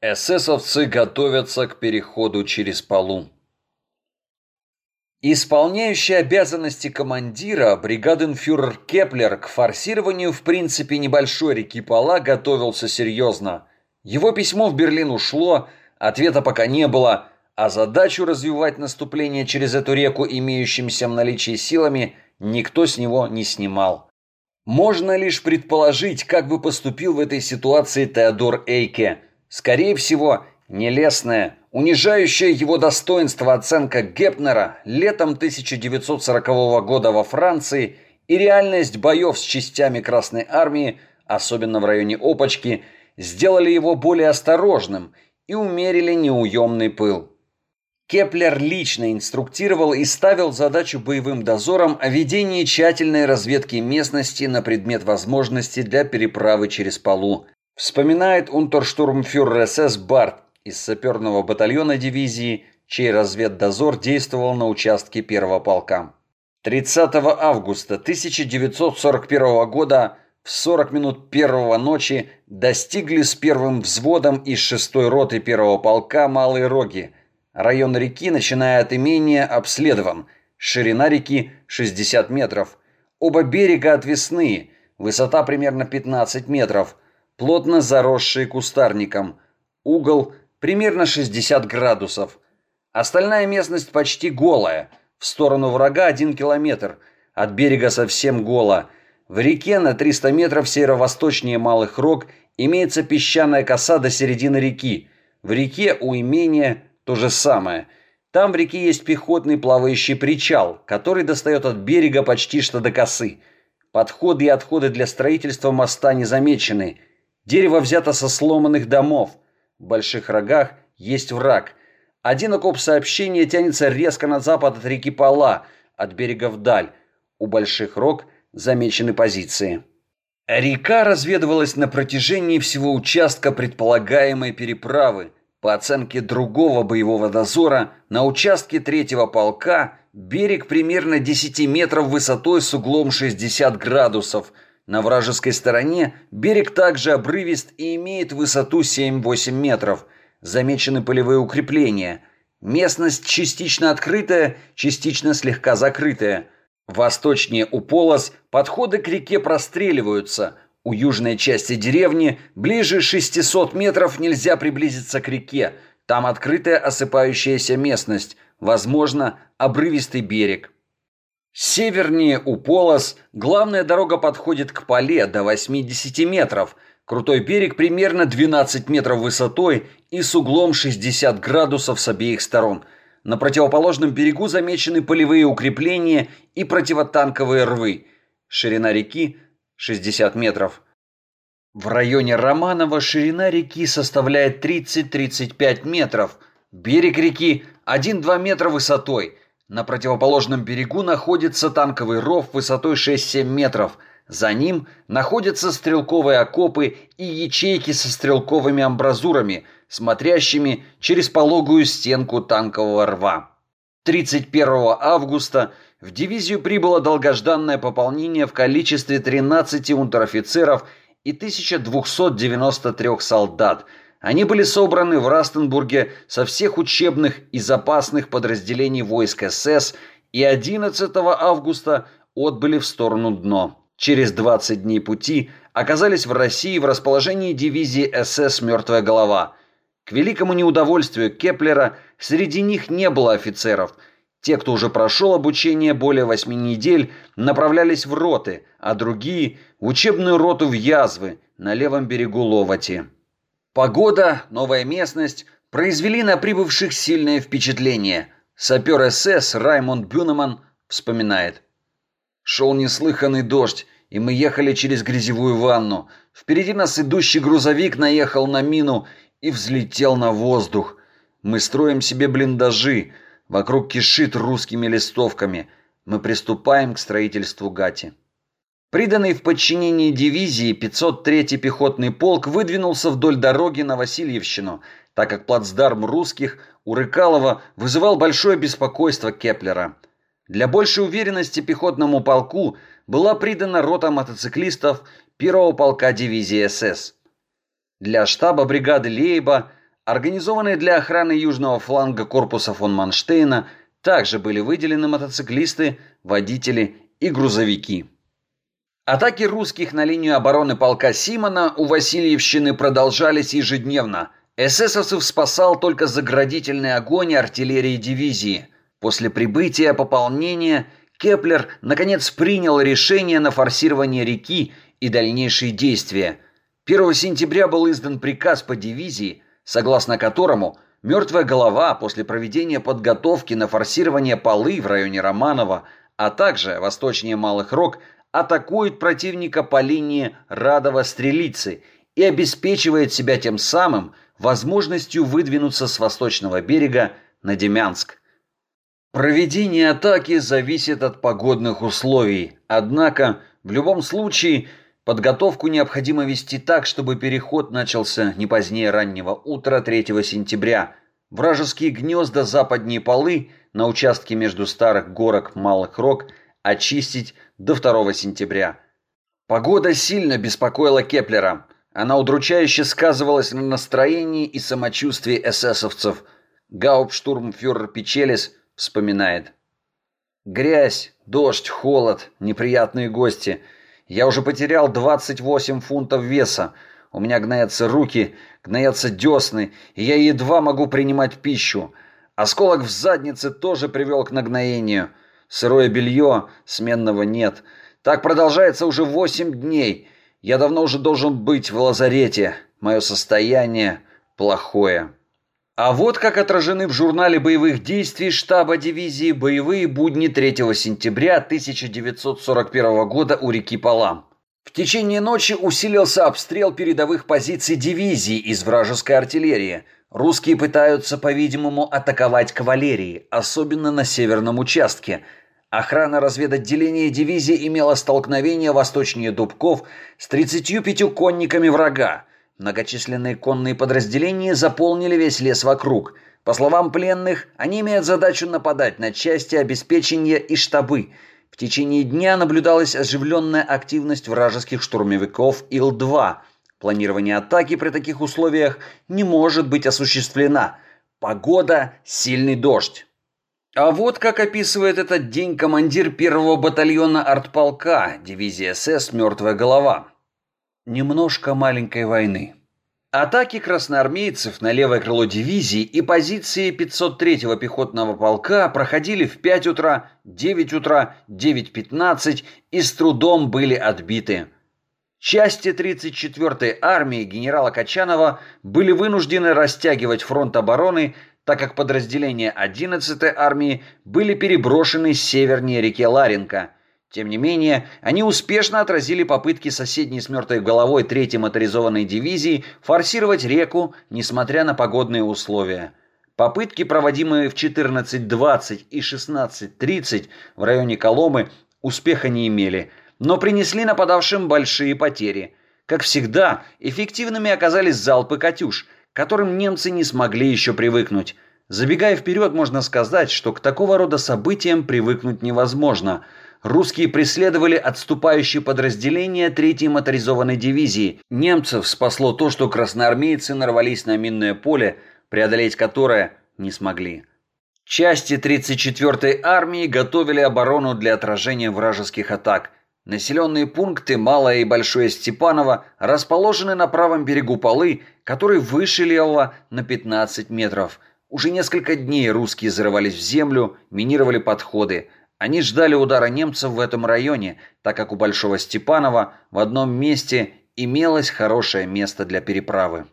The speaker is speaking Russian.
Эсэсовцы готовятся к переходу через Полу. Исполняющий обязанности командира бригаденфюрер Кеплер к форсированию в принципе небольшой реки Пола готовился серьезно. Его письмо в Берлин ушло, ответа пока не было, а задачу развивать наступление через эту реку имеющимися в наличии силами никто с него не снимал. Можно лишь предположить, как бы поступил в этой ситуации Теодор Эйке – Скорее всего, нелестная, унижающая его достоинство оценка Гепнера летом 1940 года во Франции и реальность боев с частями Красной Армии, особенно в районе Опочки, сделали его более осторожным и умерили неуемный пыл. Кеплер лично инструктировал и ставил задачу боевым дозорам о ведении тщательной разведки местности на предмет возможности для переправы через Полу. Вспоминает унтерштурмфюрер СС Барт из саперного батальона дивизии, чей разведдозор действовал на участке первого полка. 30 августа 1941 года в 40 минут первого ночи достигли с первым взводом из 6-й роты первого полка Малые Роги. Район реки, начиная от имения, обследован. Ширина реки 60 метров. Оба берега отвесные, высота примерно 15 метров – плотно заросшие кустарником. Угол примерно 60 градусов. Остальная местность почти голая. В сторону врага один километр. От берега совсем голо. В реке на 300 метров северо-восточнее Малых Рог имеется песчаная коса до середины реки. В реке у имения то же самое. Там в реке есть пехотный плавающий причал, который достает от берега почти что до косы. Подходы и отходы для строительства моста не замечены – Дерево взято со сломанных домов. В больших рогах есть враг. Один окоп сообщения тянется резко на запад от реки Пала, от берега вдаль. У больших рог замечены позиции. Река разведывалась на протяжении всего участка предполагаемой переправы. По оценке другого боевого дозора, на участке третьего полка берег примерно 10 метров высотой с углом 60 градусов – на вражеской стороне берег также обрывист и имеет высоту 7-8 метров. Замечены полевые укрепления. Местность частично открытая, частично слегка закрытая. Восточнее у полос подходы к реке простреливаются. У южной части деревни ближе 600 метров нельзя приблизиться к реке. Там открытая осыпающаяся местность, возможно, обрывистый берег. Севернее у Полос главная дорога подходит к поле до 80 метров. Крутой берег примерно 12 метров высотой и с углом 60 градусов с обеих сторон. На противоположном берегу замечены полевые укрепления и противотанковые рвы. Ширина реки 60 метров. В районе Романова ширина реки составляет 30-35 метров. Берег реки 1-2 метра высотой – на противоположном берегу находится танковый ров высотой 6-7 метров. За ним находятся стрелковые окопы и ячейки со стрелковыми амбразурами, смотрящими через пологую стенку танкового рва. 31 августа в дивизию прибыло долгожданное пополнение в количестве 13 унтер-офицеров и 1293 солдат – они были собраны в Растенбурге со всех учебных и запасных подразделений войск СС и 11 августа отбыли в сторону Дно. Через 20 дней пути оказались в России в расположении дивизии СС «Мертвая голова». К великому неудовольствию Кеплера среди них не было офицеров. Те, кто уже прошел обучение более восьми недель, направлялись в роты, а другие – в учебную роту в Язвы на левом берегу Ловати. Погода, новая местность произвели на прибывших сильное впечатление. Сапер СС Раймонд Бюнеман вспоминает. Шел неслыханный дождь, и мы ехали через грязевую ванну. Впереди нас идущий грузовик наехал на мину и взлетел на воздух. Мы строим себе блиндажи, вокруг кишит русскими листовками. Мы приступаем к строительству гати. Приданный в подчинение дивизии 503-й пехотный полк выдвинулся вдоль дороги на Васильевщину, так как плацдарм русских у Рыкалова вызывал большое беспокойство Кеплера. Для большей уверенности пехотному полку была придана рота мотоциклистов первого полка дивизии СС. Для штаба бригады Лейба Организованные для охраны южного фланга корпуса фон Манштейна также были выделены мотоциклисты, водители и грузовики. Атаки русских на линию обороны полка Симона у Васильевщины продолжались ежедневно. Эсэсовцев спасал только заградительный огонь артиллерии дивизии. После прибытия пополнения Кеплер наконец принял решение на форсирование реки и дальнейшие действия. 1 сентября был издан приказ по дивизии, согласно которому мертвая голова после проведения подготовки на форсирование полы в районе Романова, а также восточнее Малых Рог – атакует противника по линии Радова-Стрелицы и обеспечивает себя тем самым возможностью выдвинуться с восточного берега на Демянск. Проведение атаки зависит от погодных условий, однако в любом случае подготовку необходимо вести так, чтобы переход начался не позднее раннего утра 3 сентября. Вражеские гнезда западней полы на участке между старых горок Малых Рог очистить до 2 сентября. Погода сильно беспокоила Кеплера. Она удручающе сказывалась на настроении и самочувствии эсэсовцев. Гауптштурмфюрер Пичелис вспоминает. «Грязь, дождь, холод, неприятные гости. Я уже потерял 28 фунтов веса. У меня гноятся руки, гноятся десны, и я едва могу принимать пищу. Осколок в заднице тоже привел к нагноению. Сырое белье, сменного нет. Так продолжается уже восемь дней. Я давно уже должен быть в лазарете. Мое состояние плохое. А вот как отражены в журнале боевых действий штаба дивизии «Боевые будни 3 сентября 1941 года у реки Палам. В течение ночи усилился обстрел передовых позиций дивизии из вражеской артиллерии. Русские пытаются, по-видимому, атаковать кавалерии, особенно на северном участке – Охрана разведотделения дивизии имела столкновение восточнее Дубков с 35 конниками врага. Многочисленные конные подразделения заполнили весь лес вокруг. По словам пленных, они имеют задачу нападать на части обеспечения и штабы. В течение дня наблюдалась оживленная активность вражеских штурмовиков Ил-2. Планирование атаки при таких условиях не может быть осуществлено. Погода – сильный дождь. А вот как описывает этот день командир первого батальона артполка дивизии СС «Мертвая голова». Немножко маленькой войны. Атаки красноармейцев на левое крыло дивизии и позиции 503-го пехотного полка проходили в 5 утра, 9 утра, 9.15 и с трудом были отбиты. Части 34-й армии генерала Качанова были вынуждены растягивать фронт обороны так как подразделения 11-й армии были переброшены севернее реки Ларенко. Тем не менее, они успешно отразили попытки соседней с мертвой головой 3-й моторизованной дивизии форсировать реку, несмотря на погодные условия. Попытки, проводимые в 14.20 и 16.30 в районе Коломы, успеха не имели, но принесли нападавшим большие потери. Как всегда, эффективными оказались залпы «Катюш», которым немцы не смогли еще привыкнуть. Забегая вперед, можно сказать, что к такого рода событиям привыкнуть невозможно. Русские преследовали отступающие подразделения 3-й моторизованной дивизии. Немцев спасло то, что красноармейцы нарвались на минное поле, преодолеть которое не смогли. Части 34-й армии готовили оборону для отражения вражеских атак – Населенные пункты Малое и Большое Степаново расположены на правом берегу Полы, который выше левого на 15 метров. Уже несколько дней русские зарывались в землю, минировали подходы. Они ждали удара немцев в этом районе, так как у Большого Степанова в одном месте имелось хорошее место для переправы.